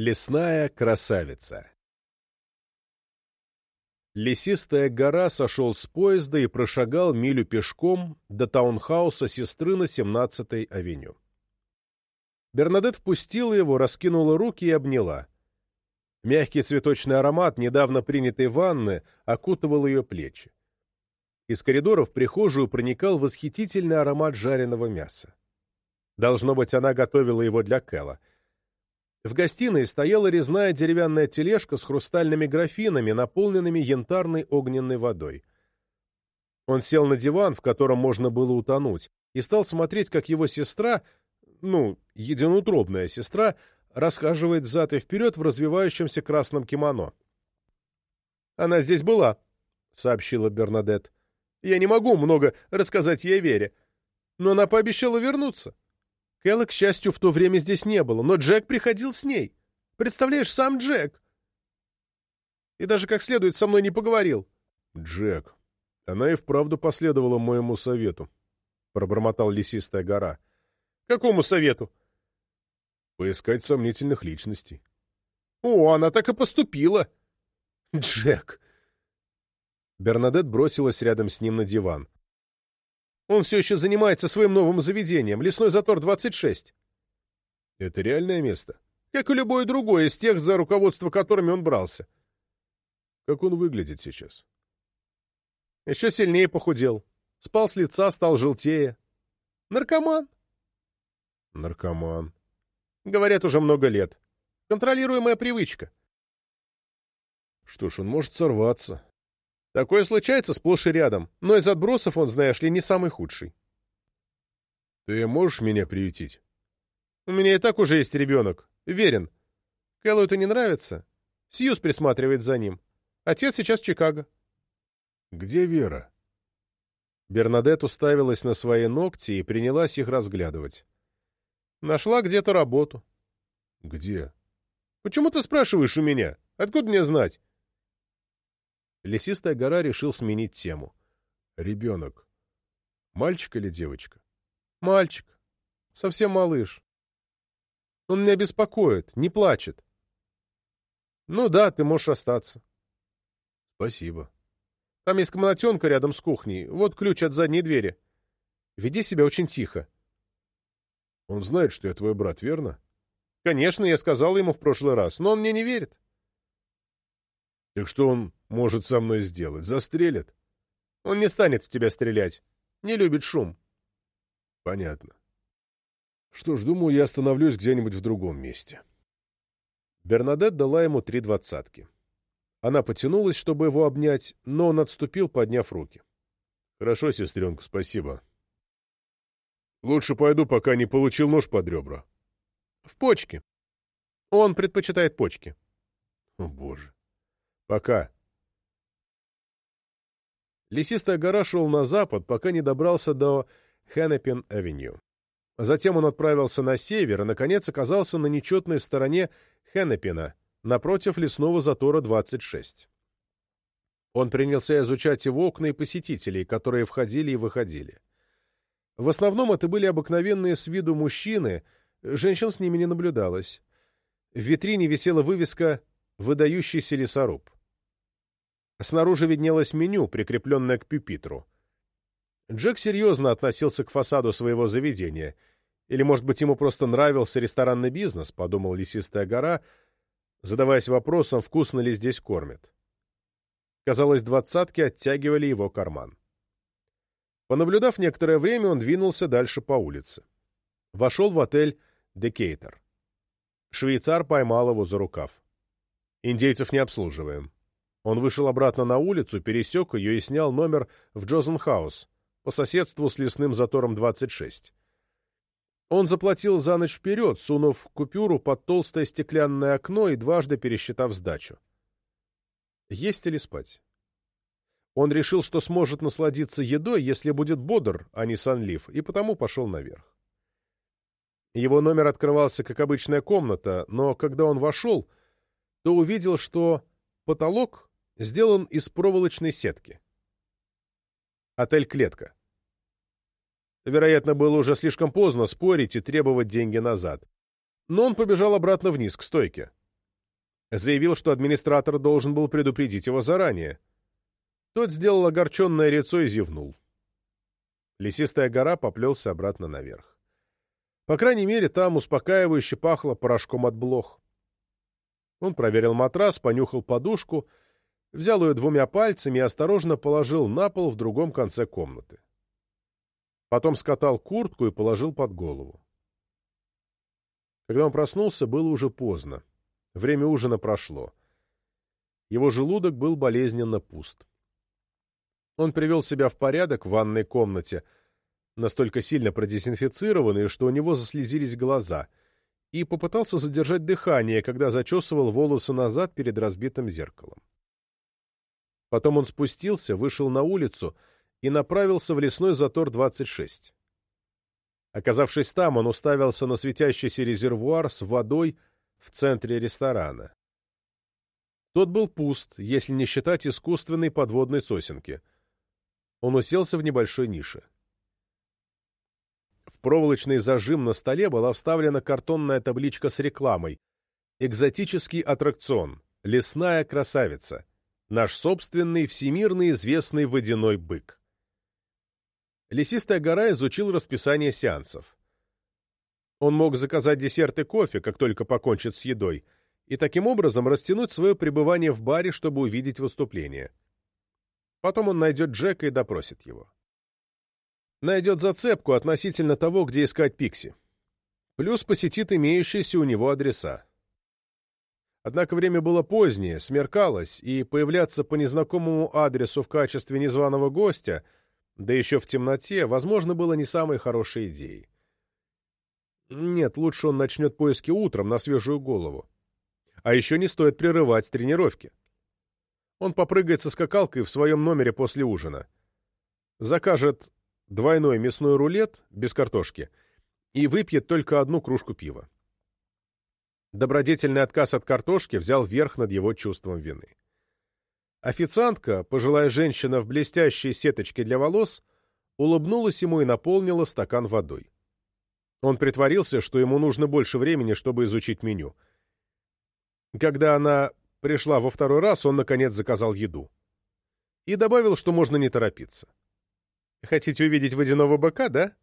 Лесная красавица Лесистая гора сошел с поезда и прошагал милю пешком до таунхауса сестры на 17-й авеню. Бернадет впустила его, раскинула руки и обняла. Мягкий цветочный аромат недавно принятой ванны окутывал ее плечи. Из коридора в прихожую проникал восхитительный аромат жареного мяса. Должно быть, она готовила его для Кэлла. В гостиной стояла резная деревянная тележка с хрустальными графинами, наполненными янтарной огненной водой. Он сел на диван, в котором можно было утонуть, и стал смотреть, как его сестра, ну, единоутробная сестра, расхаживает взад и вперед в развивающемся красном кимоно. «Она здесь была», — сообщила Бернадет. «Я не могу много рассказать ей о Вере, но она пообещала вернуться. Кэлла, к счастью, в то время здесь не было, но Джек приходил с ней. Представляешь, сам Джек. И даже как следует со мной не поговорил. Джек. Она и вправду последовала моему совету, — пробормотал лесистая гора. Какому совету? Поискать сомнительных личностей. О, она так и поступила. Джек. Бернадет бросилась рядом с ним на диван. Он все еще занимается своим новым заведением, Лесной затор 26. Это реальное место? Как и любое другое из тех, за руководство которыми он брался. Как он выглядит сейчас? Еще сильнее похудел. Спал с лица, стал желтее. Наркоман. Наркоман. Говорят, уже много лет. Контролируемая привычка. Что ж, он может сорваться. Такое случается сплошь и рядом, но из отбросов он, знаешь ли, не самый худший. Ты можешь меня приютить? У меня и так уже есть ребенок. Верен. Кэллу это не нравится. Сьюз присматривает за ним. Отец сейчас в Чикаго. Где Вера? Бернадет уставилась на свои ногти и принялась их разглядывать. Нашла где-то работу. Где? Почему ты спрашиваешь у меня? Откуда мне знать? Лесистая гора решил сменить тему. Ребенок. Мальчик или девочка? Мальчик. Совсем малыш. Он меня беспокоит, не плачет. Ну да, ты можешь остаться. Спасибо. Там есть комнатенка рядом с кухней. Вот ключ от задней двери. Веди себя очень тихо. Он знает, что я твой брат, верно? Конечно, я сказал ему в прошлый раз, но он мне не верит. Так что он может со мной сделать? Застрелит? Он не станет в тебя стрелять. Не любит шум. Понятно. Что ж, думаю, я остановлюсь где-нибудь в другом месте. Бернадет дала ему три двадцатки. Она потянулась, чтобы его обнять, но он отступил, подняв руки. — Хорошо, сестренка, спасибо. Лучше пойду, пока не получил нож под ребра. — В почки. Он предпочитает почки. — О, боже. Пока. Лесистая гора шел на запад, пока не добрался до Хеннепин-авеню. Затем он отправился на север и, наконец, оказался на нечетной стороне Хеннепина, напротив лесного затора 26. Он принялся изучать его окна и посетителей, которые входили и выходили. В основном это были обыкновенные с виду мужчины, женщин с ними не наблюдалось. В витрине висела вывеска «Выдающийся лесоруб». Снаружи виднелось меню, прикрепленное к пюпитру. Джек серьезно относился к фасаду своего заведения. Или, может быть, ему просто нравился ресторанный бизнес, подумал Лесистая гора, задаваясь вопросом, вкусно ли здесь кормят. Казалось, двадцатки оттягивали его карман. Понаблюдав некоторое время, он двинулся дальше по улице. Вошел в отель «Декейтер». Швейцар поймал его за рукав. «Индейцев не обслуживаем. Он вышел обратно на улицу, пересек ее и снял номер в Джозенхаус по соседству с лесным затором 26. Он заплатил за ночь вперед, сунув купюру под толстое стеклянное окно и дважды пересчитав сдачу. Есть или спать? Он решил, что сможет насладиться едой, если будет бодр, а не сонлив, и потому пошел наверх. Его номер открывался как обычная комната, но когда он вошел, то увидел, что потолок сделан из проволочной сетки. Отель «Клетка». Вероятно, было уже слишком поздно спорить и требовать деньги назад. Но он побежал обратно вниз, к стойке. Заявил, что администратор должен был предупредить его заранее. Тот сделал огорченное лицо и зевнул. Лесистая гора поплелся обратно наверх. По крайней мере, там успокаивающе пахло порошком от блох. Он проверил матрас, понюхал подушку, взял ее двумя пальцами и осторожно положил на пол в другом конце комнаты. Потом скатал куртку и положил под голову. Когда он проснулся, было уже поздно. Время ужина прошло. Его желудок был болезненно пуст. Он привел себя в порядок в ванной комнате, настолько сильно продезинфицированный, что у него заслезились глаза, и попытался задержать дыхание, когда зачесывал волосы назад перед разбитым зеркалом. Потом он спустился, вышел на улицу и направился в лесной затор 26. Оказавшись там, он уставился на светящийся резервуар с водой в центре ресторана. Тот был пуст, если не считать искусственной подводной сосенки. Он уселся в небольшой нише. В проволочный зажим на столе была вставлена картонная табличка с рекламой. «Экзотический аттракцион. Лесная красавица. Наш собственный всемирно известный водяной бык». Лесистая гора изучил расписание сеансов. Он мог заказать десерт и кофе, как только покончит с едой, и таким образом растянуть свое пребывание в баре, чтобы увидеть выступление. Потом он найдет Джека и допросит его найдет зацепку относительно того, где искать Пикси. Плюс посетит имеющиеся у него адреса. Однако время было позднее, смеркалось, и появляться по незнакомому адресу в качестве незваного гостя, да еще в темноте, возможно, было не самой хорошей идеей. Нет, лучше он начнет поиски утром на свежую голову. А еще не стоит прерывать тренировки. Он попрыгает со скакалкой в своем номере после ужина. Закажет двойной мясной рулет без картошки и выпьет только одну кружку пива. Добродетельный отказ от картошки взял верх над его чувством вины. Официантка, пожилая женщина в блестящей сеточке для волос, улыбнулась ему и наполнила стакан водой. Он притворился, что ему нужно больше времени, чтобы изучить меню. Когда она пришла во второй раз, он, наконец, заказал еду. И добавил, что можно не торопиться. Хотите увидеть водяного быка, да?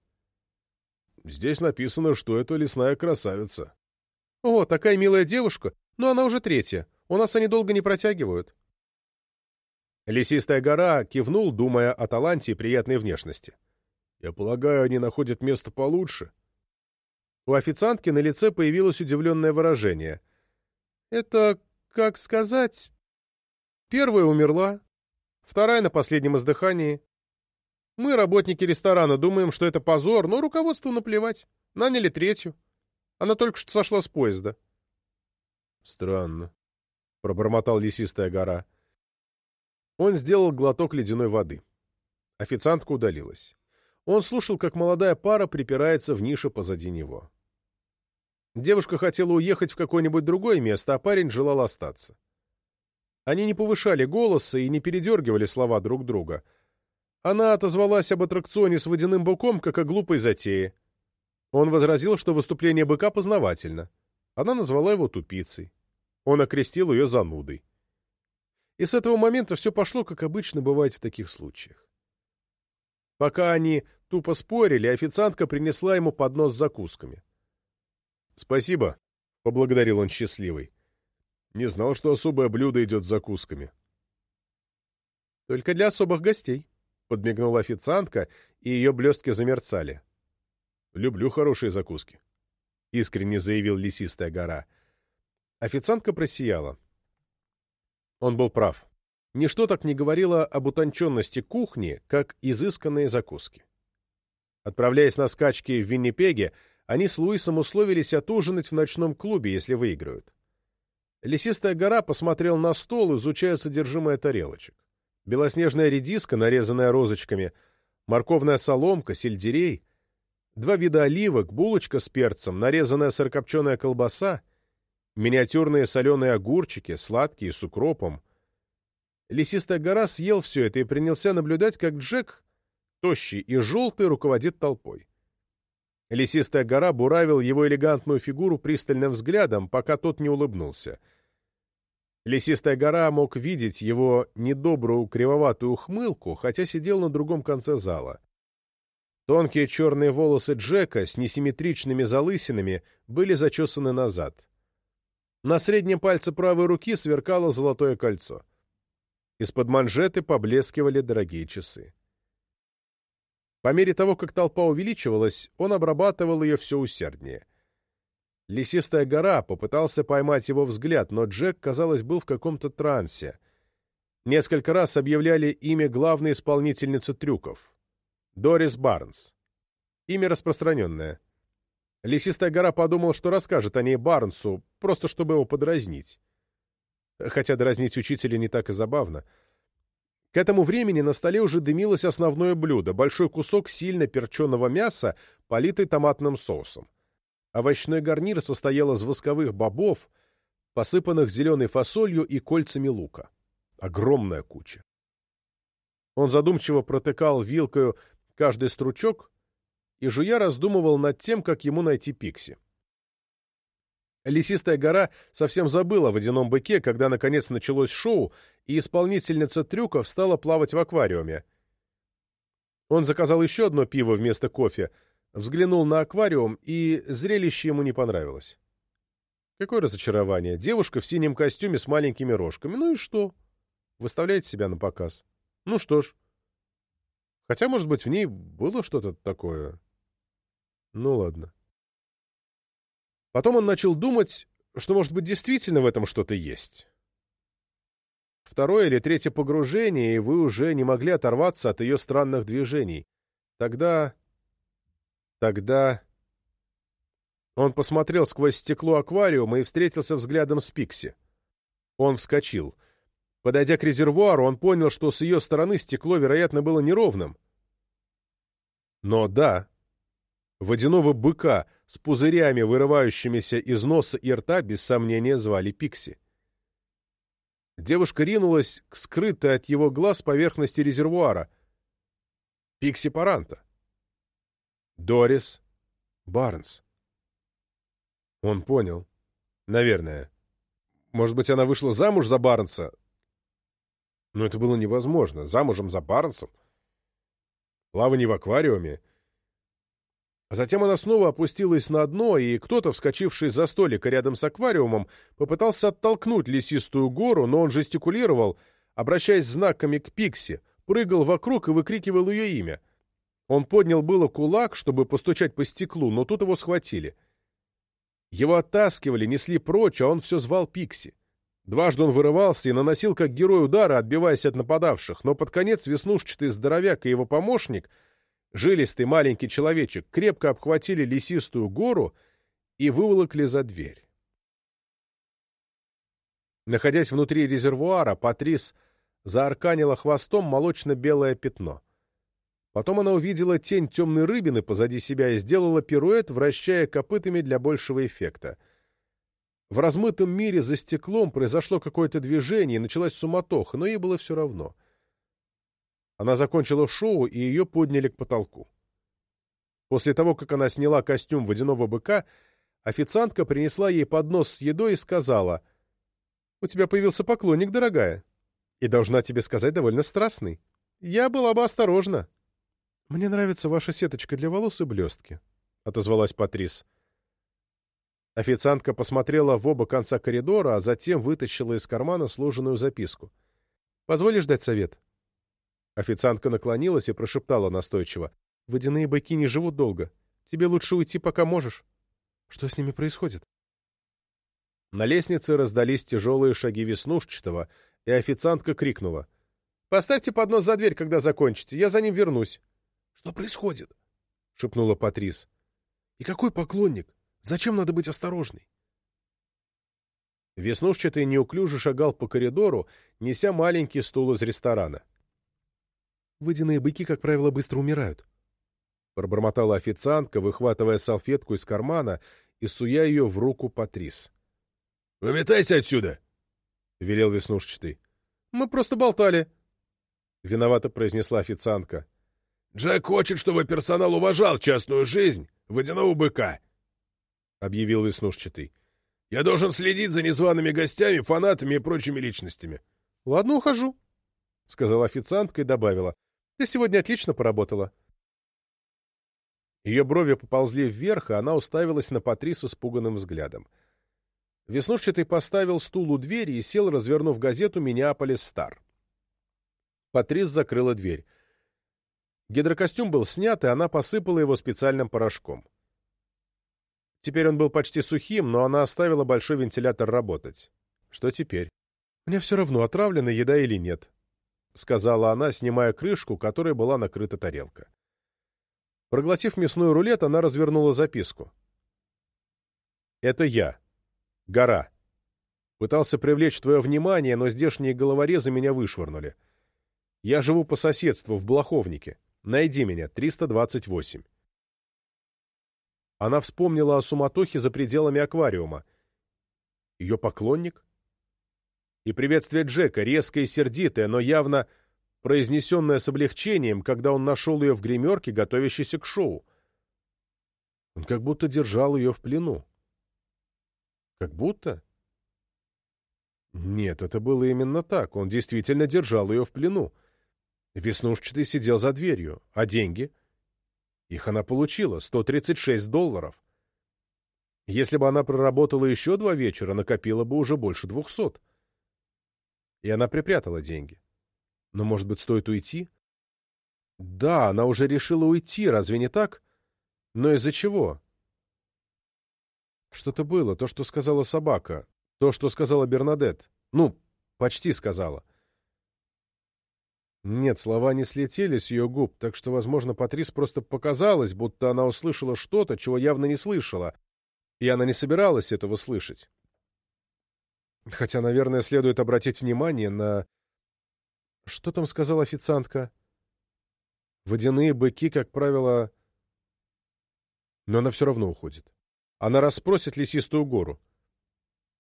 Здесь написано, что это лесная красавица. О, такая милая девушка, но она уже третья. У нас они долго не протягивают. Лесистая гора кивнул, думая о таланте и приятной внешности. Я полагаю, они находят место получше. У официантки на лице появилось удивленное выражение. Это, как сказать... Первая умерла, вторая на последнем издыхании, мы, работники ресторана, думаем, что это позор, но руководству наплевать. Наняли третью. Она только что сошла с поезда. Странно, — пробормотал лесистая гора. Он сделал глоток ледяной воды. Официантка удалилась. Он слушал, как молодая пара припирается в нише позади него. Девушка хотела уехать в какое-нибудь другое место, а парень желал остаться. Они не повышали голоса и не передергивали слова друг друга — она отозвалась об аттракционе с водяным быком, как о глупой затее. Он возразил, что выступление быка познавательно. Она назвала его тупицей. Он окрестил ее занудой. И с этого момента все пошло, как обычно бывает в таких случаях. Пока они тупо спорили, официантка принесла ему поднос с закусками. «Спасибо», — поблагодарил он счастливый. «Не знал, что особое блюдо идет с закусками». «Только для особых гостей», — подмигнула официантка, и ее блестки замерцали. «Люблю хорошие закуски», — искренне заявил лесистая гора. Официантка просияла. Он был прав. Ничто так не говорило об утонченности кухни, как изысканные закуски. Отправляясь на скачки в Виннипеге, они с Луисом условились отужинать в ночном клубе, если выиграют. Лесистая гора посмотрел на стол, изучая содержимое тарелочек белоснежная редиска, нарезанная розочками, морковная соломка, сельдерей, два вида оливок, булочка с перцем, нарезанная сырокопченая колбаса, миниатюрные соленые огурчики, сладкие, с укропом. Лесистая гора съел все это и принялся наблюдать, как Джек, тощий и желтый, руководит толпой. Лесистая гора буравил его элегантную фигуру пристальным взглядом, пока тот не улыбнулся. Лесистая гора мог видеть его недобрую кривоватую ухмылку, хотя сидел на другом конце зала. Тонкие черные волосы Джека с несимметричными залысинами были зачесаны назад. На среднем пальце правой руки сверкало золотое кольцо. Из-под манжеты поблескивали дорогие часы. По мере того, как толпа увеличивалась, он обрабатывал ее все усерднее — Лесистая гора попытался поймать его взгляд, но Джек, казалось, был в каком-то трансе. Несколько раз объявляли имя главной исполнительницы трюков. Дорис Барнс. Имя распространенное. Лесистая гора подумал, что расскажет о ней Барнсу, просто чтобы его подразнить. Хотя дразнить учителя не так и забавно. К этому времени на столе уже дымилось основное блюдо — большой кусок сильно перченого мяса, политый томатным соусом. Овощной гарнир состоял из восковых бобов, посыпанных зеленой фасолью и кольцами лука. Огромная куча. Он задумчиво протыкал вилкою каждый стручок и, жуя, раздумывал над тем, как ему найти Пикси. Лесистая гора совсем забыла о водяном быке, когда, наконец, началось шоу, и исполнительница трюков стала плавать в аквариуме. Он заказал еще одно пиво вместо кофе — взглянул на аквариум, и зрелище ему не понравилось. Какое разочарование. Девушка в синем костюме с маленькими рожками. Ну и что? Выставляет себя на показ. Ну что ж. Хотя, может быть, в ней было что-то такое. Ну ладно. Потом он начал думать, что, может быть, действительно в этом что-то есть. Второе или третье погружение, и вы уже не могли оторваться от ее странных движений. Тогда Тогда... Он посмотрел сквозь стекло аквариума и встретился взглядом с Пикси. Он вскочил. Подойдя к резервуару, он понял, что с ее стороны стекло, вероятно, было неровным. Но да, водяного быка с пузырями, вырывающимися из носа и рта, без сомнения, звали Пикси. Девушка ринулась к скрытой от его глаз поверхности резервуара. Пикси Паранта. Дорис Барнс. Он понял. Наверное. Может быть, она вышла замуж за Барнса? Но это было невозможно. Замужем за Барнсом? Плавание в аквариуме? А затем она снова опустилась на дно, и кто-то, вскочивший за столик рядом с аквариумом, попытался оттолкнуть лесистую гору, но он жестикулировал, обращаясь знаками к Пикси, прыгал вокруг и выкрикивал ее имя — он поднял было кулак, чтобы постучать по стеклу, но тут его схватили. Его оттаскивали, несли прочь, а он все звал Пикси. Дважды он вырывался и наносил как герой удара, отбиваясь от нападавших, но под конец веснушчатый здоровяк и его помощник, жилистый маленький человечек, крепко обхватили лесистую гору и выволокли за дверь. Находясь внутри резервуара, Патрис заарканила хвостом молочно-белое пятно. Потом она увидела тень темной рыбины позади себя и сделала пируэт, вращая копытами для большего эффекта. В размытом мире за стеклом произошло какое-то движение, началась суматоха, но ей было все равно. Она закончила шоу, и ее подняли к потолку. После того, как она сняла костюм водяного быка, официантка принесла ей поднос с едой и сказала, «У тебя появился поклонник, дорогая, и должна тебе сказать довольно страстный. Я была бы осторожна». «Мне нравится ваша сеточка для волос и блестки», — отозвалась Патрис. Официантка посмотрела в оба конца коридора, а затем вытащила из кармана сложенную записку. «Позволишь дать совет?» Официантка наклонилась и прошептала настойчиво. «Водяные быки не живут долго. Тебе лучше уйти, пока можешь». «Что с ними происходит?» На лестнице раздались тяжелые шаги Веснушчатого, и официантка крикнула. «Поставьте поднос за дверь, когда закончите. Я за ним вернусь». Что происходит? — шепнула Патрис. — И какой поклонник? Зачем надо быть осторожной? Веснушчатый неуклюже шагал по коридору, неся маленький стул из ресторана. — Водяные быки, как правило, быстро умирают. Пробормотала официантка, выхватывая салфетку из кармана и суя ее в руку Патрис. — Выметайся отсюда! — велел Веснушчатый. — Мы просто болтали. — виновато произнесла официантка. Джек хочет, чтобы персонал уважал частную жизнь водяного быка, — объявил веснушчатый. — Я должен следить за незваными гостями, фанатами и прочими личностями. — Ладно, ухожу, — сказала официантка и добавила. — Ты сегодня отлично поработала. Ее брови поползли вверх, и она уставилась на Патрис с испуганным взглядом. Веснушчатый поставил стул у двери и сел, развернув газету «Миннеаполис Стар». Патрис закрыла дверь. Гидрокостюм был снят, и она посыпала его специальным порошком. Теперь он был почти сухим, но она оставила большой вентилятор работать. Что теперь? «Мне все равно, отравлена еда или нет», — сказала она, снимая крышку, которой была накрыта тарелка. Проглотив мясной рулет, она развернула записку. «Это я. Гора. Пытался привлечь твое внимание, но здешние головорезы меня вышвырнули. Я живу по соседству, в Блоховнике. Найди меня, 328». Она вспомнила о суматохе за пределами аквариума. Ее поклонник? И приветствие Джека, резкое и сердитое, но явно произнесенное с облегчением, когда он нашел ее в гримерке, готовящейся к шоу. Он как будто держал ее в плену. Как будто? Нет, это было именно так. Он действительно держал ее в плену. Веснушчатый сидел за дверью. А деньги? Их она получила. 136 долларов. Если бы она проработала еще два вечера, накопила бы уже больше двухсот. И она припрятала деньги. Но, может быть, стоит уйти? Да, она уже решила уйти, разве не так? Но из-за чего? Что-то было, то, что сказала собака, то, что сказала Бернадет. Ну, почти сказала. Нет, слова не слетели с ее губ, так что, возможно, Патрис просто показалось, будто она услышала что-то, чего явно не слышала, и она не собиралась этого слышать. Хотя, наверное, следует обратить внимание на что там сказала официантка? Водяные быки, как правило... Но она все равно уходит. Она расспросит лесистую гору.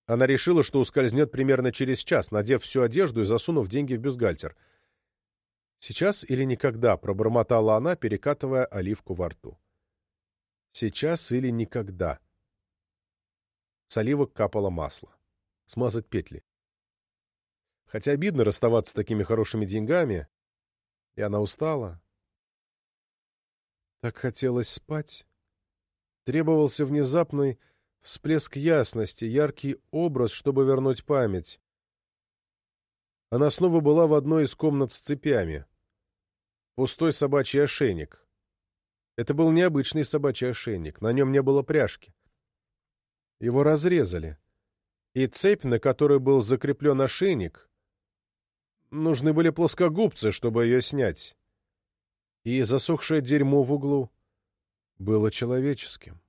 Она решила, что ускользнет примерно через час, надев всю одежду и засунув деньги в бюстгальтер. «Сейчас или никогда», — пробормотала она, перекатывая оливку во рту. «Сейчас или никогда». С оливок капало масло. Смазать петли. Хотя обидно расставаться с такими хорошими деньгами. И она устала. Так хотелось спать. Требовался внезапный всплеск ясности, яркий образ, чтобы вернуть память. Она снова была в одной из комнат с цепями. Пустой собачий ошейник. Это был необычный собачий ошейник, на нем не было пряжки. Его разрезали. И цепь, на которой был закреплен ошейник, Нужны были плоскогубцы, чтобы ее снять. И засохшее дерьмо в углу было человеческим.